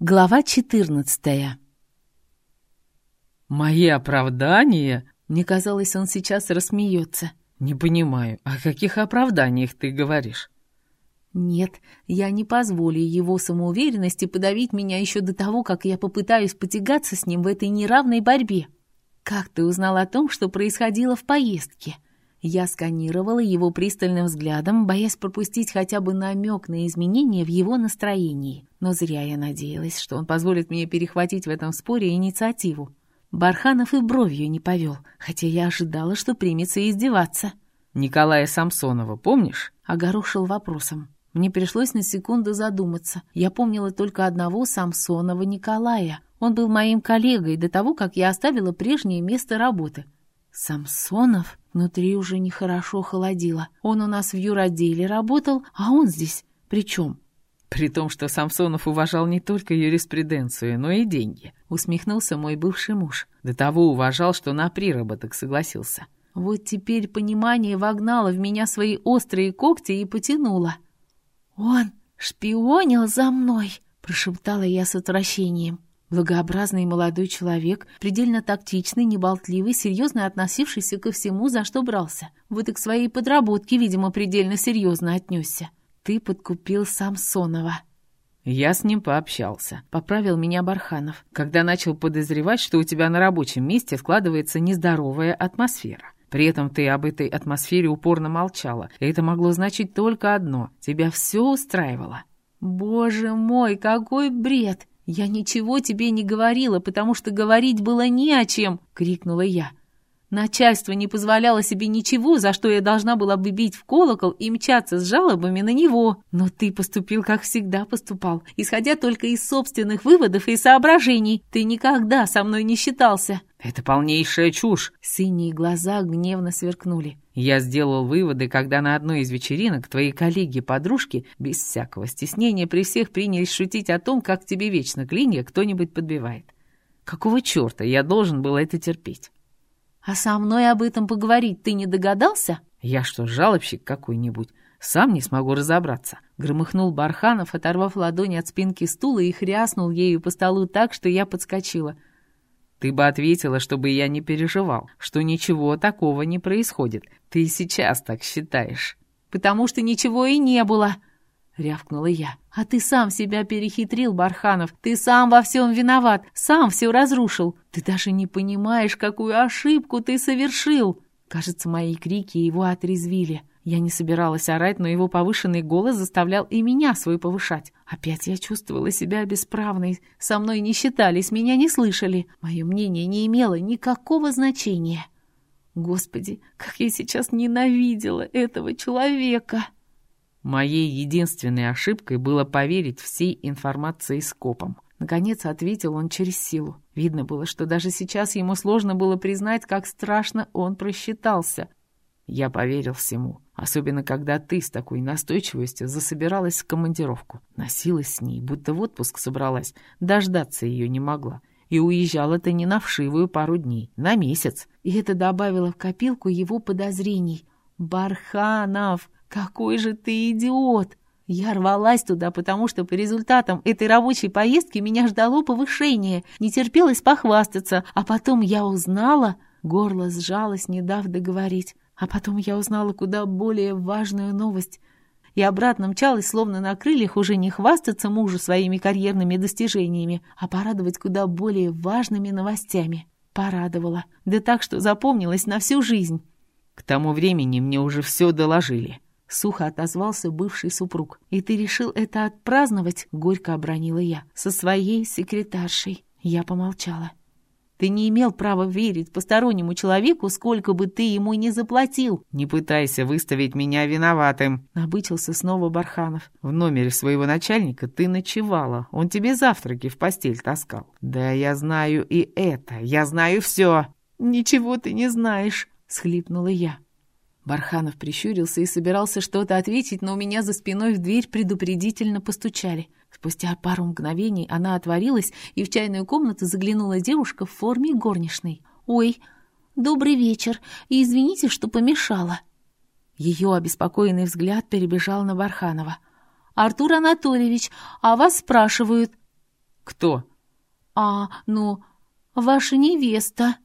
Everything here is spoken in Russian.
Глава 14 «Мои оправдания?» Мне казалось, он сейчас рассмеется. «Не понимаю, о каких оправданиях ты говоришь?» «Нет, я не позволю его самоуверенности подавить меня еще до того, как я попытаюсь потягаться с ним в этой неравной борьбе. Как ты узнал о том, что происходило в поездке?» Я сканировала его пристальным взглядом, боясь пропустить хотя бы намек на изменения в его настроении. Но зря я надеялась, что он позволит мне перехватить в этом споре инициативу. Барханов и бровью не повел, хотя я ожидала, что примется издеваться. «Николая Самсонова, помнишь?» — огорошил вопросом. Мне пришлось на секунду задуматься. Я помнила только одного Самсонова Николая. Он был моим коллегой до того, как я оставила прежнее место работы. Самсонов? Внутри уже нехорошо холодило. Он у нас в юроделе работал, а он здесь при чем? При том, что Самсонов уважал не только юриспруденцию, но и деньги, усмехнулся мой бывший муж. До того уважал, что на приработок согласился. Вот теперь понимание вогнало в меня свои острые когти и потянуло. «Он шпионил за мной!» — прошептала я с отвращением. Благообразный молодой человек, предельно тактичный, неболтливый, серьезно относившийся ко всему, за что брался. Вот и к своей подработке, видимо, предельно серьезно отнесся. Ты подкупил Самсонова. Я с ним пообщался. Поправил меня Барханов, когда начал подозревать, что у тебя на рабочем месте складывается нездоровая атмосфера. При этом ты об этой атмосфере упорно молчала. И это могло значить только одно. Тебя все устраивало. Боже мой, какой бред! «Я ничего тебе не говорила, потому что говорить было не о чем!» — крикнула я. Начальство не позволяло себе ничего, за что я должна была бы бить в колокол и мчаться с жалобами на него. Но ты поступил, как всегда поступал, исходя только из собственных выводов и соображений. Ты никогда со мной не считался. «Это полнейшая чушь!» Синие глаза гневно сверкнули. «Я сделал выводы, когда на одной из вечеринок твои коллеги-подружки без всякого стеснения при всех принялись шутить о том, как тебе вечно клинья кто-нибудь подбивает. Какого черта я должен был это терпеть?» «А со мной об этом поговорить ты не догадался?» «Я что, жалобщик какой-нибудь?» Сам не смогу разобраться. Громыхнул Барханов, оторвав ладони от спинки стула и хряснул ею по столу так, что я подскочила. Ты бы ответила, чтобы я не переживал, что ничего такого не происходит. Ты сейчас так считаешь. Потому что ничего и не было, рявкнула я. А ты сам себя перехитрил, Барханов. Ты сам во всем виноват, сам все разрушил. Ты даже не понимаешь, какую ошибку ты совершил. Кажется, мои крики его отрезвили. Я не собиралась орать, но его повышенный голос заставлял и меня свой повышать. Опять я чувствовала себя бесправной. Со мной не считались, меня не слышали. Мое мнение не имело никакого значения. Господи, как я сейчас ненавидела этого человека! Моей единственной ошибкой было поверить всей информации скопом. Наконец ответил он через силу. Видно было, что даже сейчас ему сложно было признать, как страшно он просчитался. Я поверил всему, особенно когда ты с такой настойчивостью засобиралась в командировку. Носилась с ней, будто в отпуск собралась, дождаться ее не могла. И уезжала ты не на вшивую пару дней, на месяц. И это добавило в копилку его подозрений. «Барханов, какой же ты идиот!» Я рвалась туда, потому что по результатам этой рабочей поездки меня ждало повышение, не терпелось похвастаться, а потом я узнала, горло сжалось, не дав договорить. А потом я узнала куда более важную новость. И обратно мчалась, словно на крыльях, уже не хвастаться мужу своими карьерными достижениями, а порадовать куда более важными новостями. Порадовала. Да так, что запомнилась на всю жизнь. К тому времени мне уже все доложили. Сухо отозвался бывший супруг. «И ты решил это отпраздновать?» — горько обронила я. «Со своей секретаршей». Я помолчала. Ты не имел права верить постороннему человеку, сколько бы ты ему ни заплатил. Не пытайся выставить меня виноватым, набычился снова Барханов. В номере своего начальника ты ночевала. Он тебе завтраки в постель таскал. Да я знаю и это. Я знаю все. Ничего ты не знаешь, схлипнула я. Барханов прищурился и собирался что-то ответить, но у меня за спиной в дверь предупредительно постучали. Спустя пару мгновений она отворилась, и в чайную комнату заглянула девушка в форме горничной. «Ой, добрый вечер, и извините, что помешала». Ее обеспокоенный взгляд перебежал на Барханова. «Артур Анатольевич, а вас спрашивают». «Кто?» «А, ну, ваша невеста».